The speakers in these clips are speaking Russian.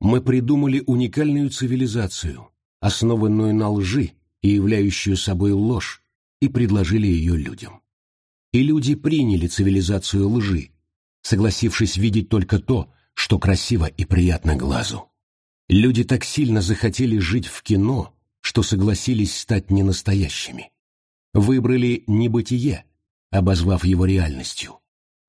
Мы придумали уникальную цивилизацию, основанную на лжи и являющую собой ложь, и предложили ее людям. И люди приняли цивилизацию лжи, согласившись видеть только то, что красиво и приятно глазу. Люди так сильно захотели жить в кино, что согласились стать ненастоящими. Выбрали небытие, обозвав его реальностью.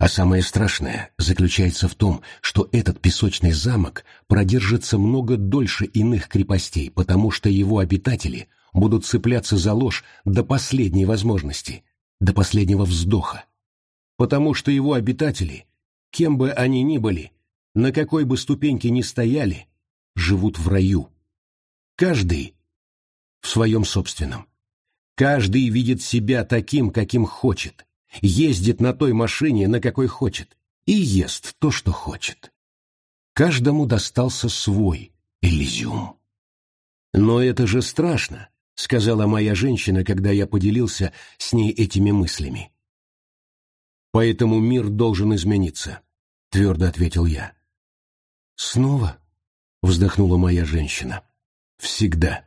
А самое страшное заключается в том, что этот песочный замок продержится много дольше иных крепостей, потому что его обитатели будут цепляться за ложь до последней возможности, до последнего вздоха. Потому что его обитатели, кем бы они ни были, на какой бы ступеньке ни стояли, живут в раю. Каждый в своем собственном. Каждый видит себя таким, каким хочет, ездит на той машине, на какой хочет, и ест то, что хочет. Каждому достался свой Элизиум. «Но это же страшно», — сказала моя женщина, когда я поделился с ней этими мыслями. «Поэтому мир должен измениться», — твердо ответил я. «Снова?» — вздохнула моя женщина. «Всегда.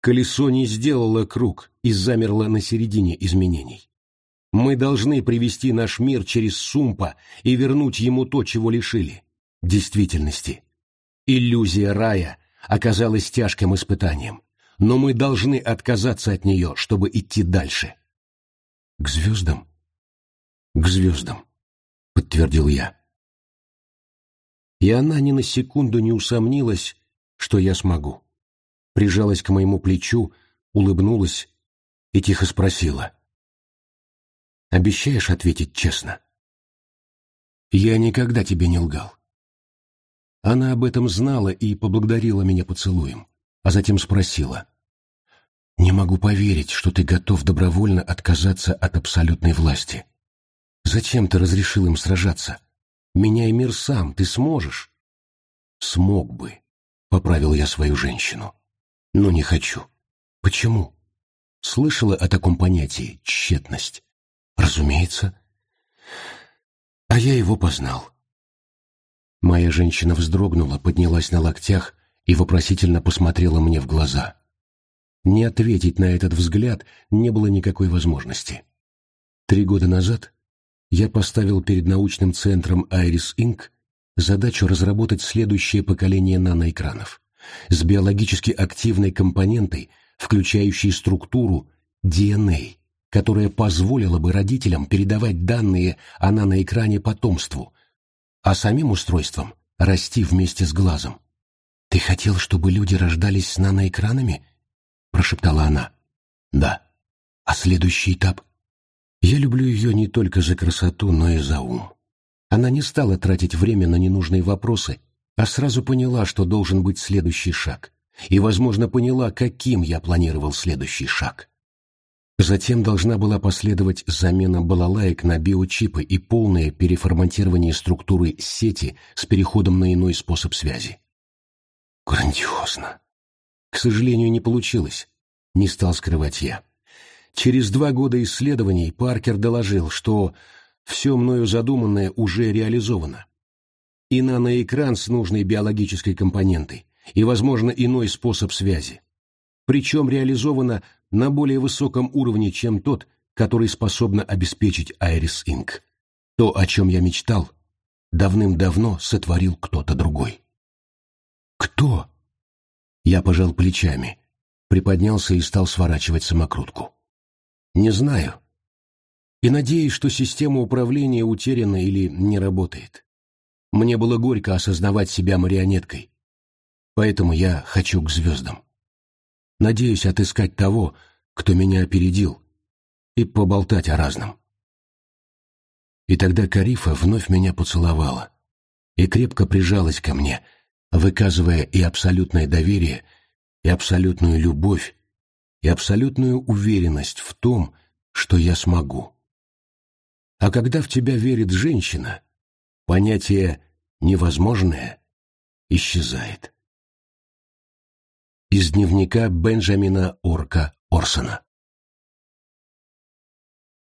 Колесо не сделало круг и замерло на середине изменений. Мы должны привести наш мир через Сумпа и вернуть ему то, чего лишили — действительности. Иллюзия рая оказалась тяжким испытанием, но мы должны отказаться от нее, чтобы идти дальше. К звездам? К звездам, подтвердил я. И она ни на секунду не усомнилась, что я смогу. Прижалась к моему плечу, улыбнулась и тихо спросила. Обещаешь ответить честно? Я никогда тебе не лгал. Она об этом знала и поблагодарила меня поцелуем, а затем спросила. «Не могу поверить, что ты готов добровольно отказаться от абсолютной власти. Зачем ты разрешил им сражаться? Меняй мир сам, ты сможешь». «Смог бы», — поправил я свою женщину. «Но не хочу». «Почему?» Слышала о таком понятии «тщетность». Разумеется. А я его познал. Моя женщина вздрогнула, поднялась на локтях и вопросительно посмотрела мне в глаза. Не ответить на этот взгляд не было никакой возможности. Три года назад я поставил перед научным центром Iris Inc. задачу разработать следующее поколение наноэкранов с биологически активной компонентой, включающей структуру DNA, которая позволила бы родителям передавать данные о наноэкране потомству, а самим устройством расти вместе с глазом. «Ты хотел, чтобы люди рождались с наноэкранами?» — прошептала она. «Да. А следующий этап?» «Я люблю ее не только за красоту, но и за ум». Она не стала тратить время на ненужные вопросы, а сразу поняла, что должен быть следующий шаг. И, возможно, поняла, каким я планировал следующий шаг. Затем должна была последовать замена балалаек на биочипы и полное переформатирование структуры сети с переходом на иной способ связи. Грандиозно. К сожалению, не получилось. Не стал скрывать я. Через два года исследований Паркер доложил, что все мною задуманное уже реализовано. И наноэкран с нужной биологической компонентой, и, возможно, иной способ связи. Причем реализовано на более высоком уровне, чем тот, который способна обеспечить Айрис Инк. То, о чем я мечтал, давным-давно сотворил кто-то другой. «Кто?» Я пожал плечами, приподнялся и стал сворачивать самокрутку. «Не знаю. И надеюсь, что система управления утеряна или не работает. Мне было горько осознавать себя марионеткой, поэтому я хочу к звездам. Надеюсь отыскать того, кто меня опередил, и поболтать о разном. И тогда Карифа вновь меня поцеловала и крепко прижалась ко мне, выказывая и абсолютное доверие, и абсолютную любовь, и абсолютную уверенность в том, что я смогу. А когда в тебя верит женщина, понятие «невозможное» исчезает из дневника Бенджамина Орка Орсона.